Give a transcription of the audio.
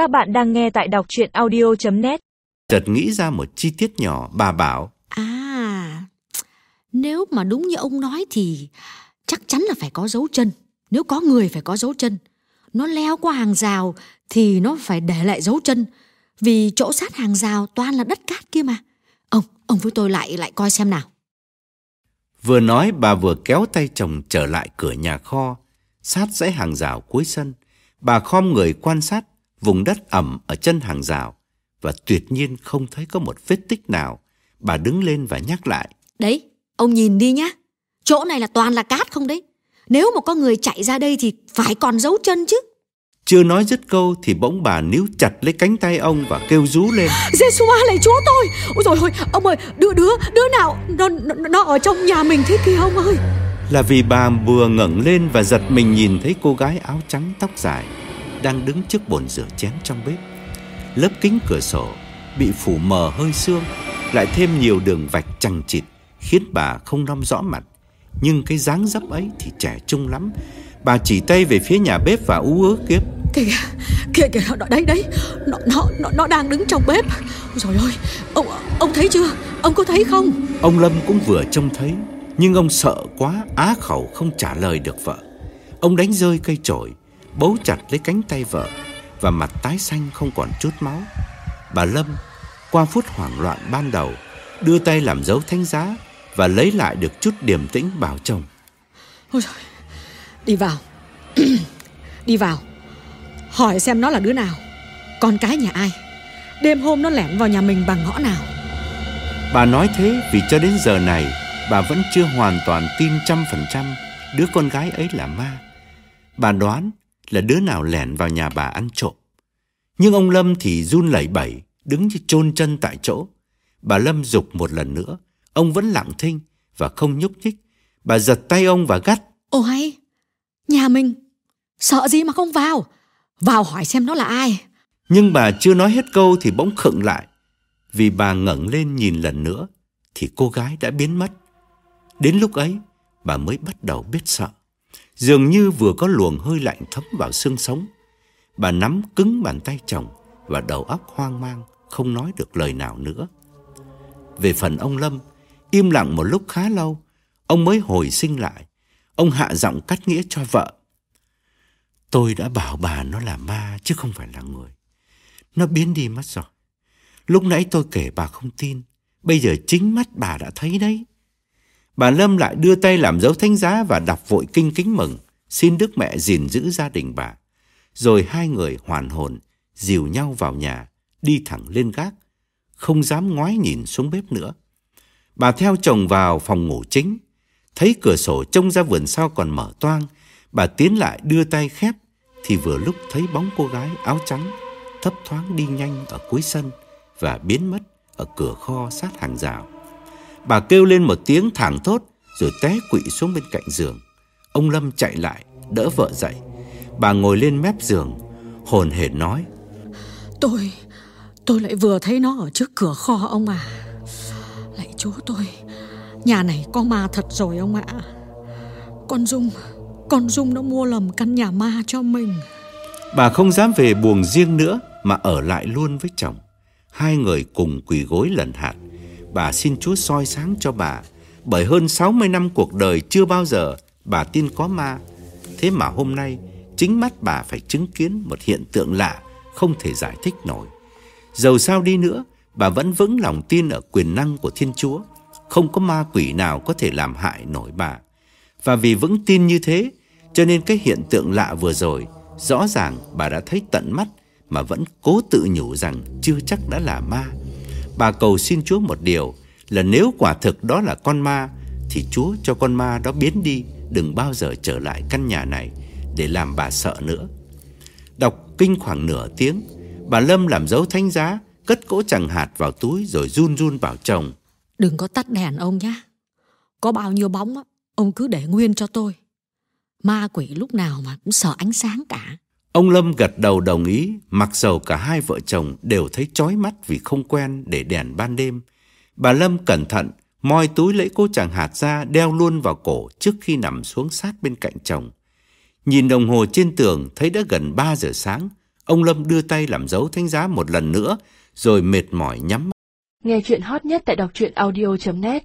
Các bạn đang nghe tại đọc chuyện audio.net Chợt nghĩ ra một chi tiết nhỏ, bà bảo À, nếu mà đúng như ông nói thì chắc chắn là phải có dấu chân. Nếu có người phải có dấu chân. Nó leo qua hàng rào thì nó phải để lại dấu chân. Vì chỗ sát hàng rào toàn là đất cát kia mà. Ông, ông với tôi lại lại coi xem nào. Vừa nói bà vừa kéo tay chồng trở lại cửa nhà kho, sát dãy hàng rào cuối sân. Bà khom người quan sát vùng đất ẩm ở chân hàng rào và tuyệt nhiên không thấy có một vết tích nào. Bà đứng lên và nhắc lại. Đấy, ông nhìn đi nhá. Chỗ này là toàn là cát không đấy. Nếu mà có người chạy ra đây thì phải còn dấu chân chứ. Chưa nói dứt câu thì bỗng bà níu chặt lấy cánh tay ông và kêu rú lên. giê này chúa tôi. Ôi rồi ôi, ông ơi, đứa đứa đứa nào nó, nó nó ở trong nhà mình thế kia ông ơi. Là vì bà vừa ngẩng lên và giật mình nhìn thấy cô gái áo trắng tóc dài đang đứng trước bồn rửa chén trong bếp. Lớp kính cửa sổ bị phủ mờ hơi sương, lại thêm nhiều đường vạch chằng chịt khiến bà không nắm rõ mặt. Nhưng cái dáng dấp ấy thì trẻ trung lắm. Bà chỉ tay về phía nhà bếp và ú ớ kiếp. Kìa, kìa kìa, nó đấy đấy, nó nó nó, nó đang đứng trong bếp. Rồi ôi, ông ông thấy chưa? Ông có thấy không? Ông Lâm cũng vừa trông thấy, nhưng ông sợ quá, á khẩu không trả lời được vợ. Ông đánh rơi cây chổi, bấu chặt lấy cánh tay vợ và mặt tái xanh không còn chút máu. Bà Lâm, qua phút hoảng loạn ban đầu, đưa tay làm dấu thánh giá và lấy lại được chút điềm tĩnh bảo chồng. Ôi trời, đi vào, đi vào, hỏi xem nó là đứa nào, con cái nhà ai, đêm hôm nó lẻn vào nhà mình bằng ngõ nào. Bà nói thế vì cho đến giờ này bà vẫn chưa hoàn toàn tin trăm phần trăm đứa con gái ấy là ma. Bà đoán là đứa nào lẻn vào nhà bà ăn trộm. Nhưng ông Lâm thì run lẩy bẩy, đứng như chôn chân tại chỗ. Bà Lâm dục một lần nữa, ông vẫn lặng thinh và không nhúc nhích. Bà giật tay ông và gắt. Ồ hay, nhà mình, sợ gì mà không vào, vào hỏi xem nó là ai. Nhưng bà chưa nói hết câu thì bỗng khựng lại. Vì bà ngẩng lên nhìn lần nữa thì cô gái đã biến mất. Đến lúc ấy, bà mới bắt đầu biết sợ. Dường như vừa có luồng hơi lạnh thấm vào xương sống. Bà nắm cứng bàn tay chồng và đầu óc hoang mang, không nói được lời nào nữa. Về phần ông Lâm, im lặng một lúc khá lâu, ông mới hồi sinh lại. Ông hạ giọng cắt nghĩa cho vợ. Tôi đã bảo bà nó là ma chứ không phải là người. Nó biến đi mất rồi. Lúc nãy tôi kể bà không tin, bây giờ chính mắt bà đã thấy đấy. Bà Lâm lại đưa tay làm dấu thánh giá và đọc vội kinh kính mừng, xin Đức Mẹ gìn giữ gia đình bà. Rồi hai người hoàn hồn, dìu nhau vào nhà, đi thẳng lên gác, không dám ngoái nhìn xuống bếp nữa. Bà theo chồng vào phòng ngủ chính, thấy cửa sổ trông ra vườn sau còn mở toang, bà tiến lại đưa tay khép, thì vừa lúc thấy bóng cô gái áo trắng thấp thoáng đi nhanh ở cuối sân và biến mất ở cửa kho sát hàng rào. Bà kêu lên một tiếng thẳng thốt rồi té quỵ xuống bên cạnh giường. Ông Lâm chạy lại, đỡ vợ dậy. Bà ngồi lên mép giường, hồn hển nói. Tôi, tôi lại vừa thấy nó ở trước cửa kho ông à. Lạy chúa tôi, nhà này có ma thật rồi ông ạ. Con Dung, con Dung nó mua lầm căn nhà ma cho mình. Bà không dám về buồng riêng nữa mà ở lại luôn với chồng. Hai người cùng quỳ gối lần hạt bà xin Chúa soi sáng cho bà. Bởi hơn 60 năm cuộc đời chưa bao giờ bà tin có ma. Thế mà hôm nay, chính mắt bà phải chứng kiến một hiện tượng lạ không thể giải thích nổi. Dầu sao đi nữa, bà vẫn vững lòng tin ở quyền năng của Thiên Chúa. Không có ma quỷ nào có thể làm hại nổi bà. Và vì vững tin như thế, cho nên cái hiện tượng lạ vừa rồi, rõ ràng bà đã thấy tận mắt mà vẫn cố tự nhủ rằng chưa chắc đã là ma. Bà cầu xin Chúa một điều là nếu quả thực đó là con ma thì Chúa cho con ma đó biến đi, đừng bao giờ trở lại căn nhà này để làm bà sợ nữa. Đọc kinh khoảng nửa tiếng, bà Lâm làm dấu thánh giá, cất cỗ chẳng hạt vào túi rồi run run bảo chồng. Đừng có tắt đèn ông nhá Có bao nhiêu bóng ông cứ để nguyên cho tôi. Ma quỷ lúc nào mà cũng sợ ánh sáng cả. Ông Lâm gật đầu đồng ý, mặc dầu cả hai vợ chồng đều thấy chói mắt vì không quen để đèn ban đêm. Bà Lâm cẩn thận, moi túi lấy cô chàng hạt ra đeo luôn vào cổ trước khi nằm xuống sát bên cạnh chồng. Nhìn đồng hồ trên tường thấy đã gần 3 giờ sáng, Ông Lâm đưa tay làm dấu thánh giá một lần nữa, rồi mệt mỏi nhắm mắt. Nghe chuyện hot nhất tại đọc truyện audio.net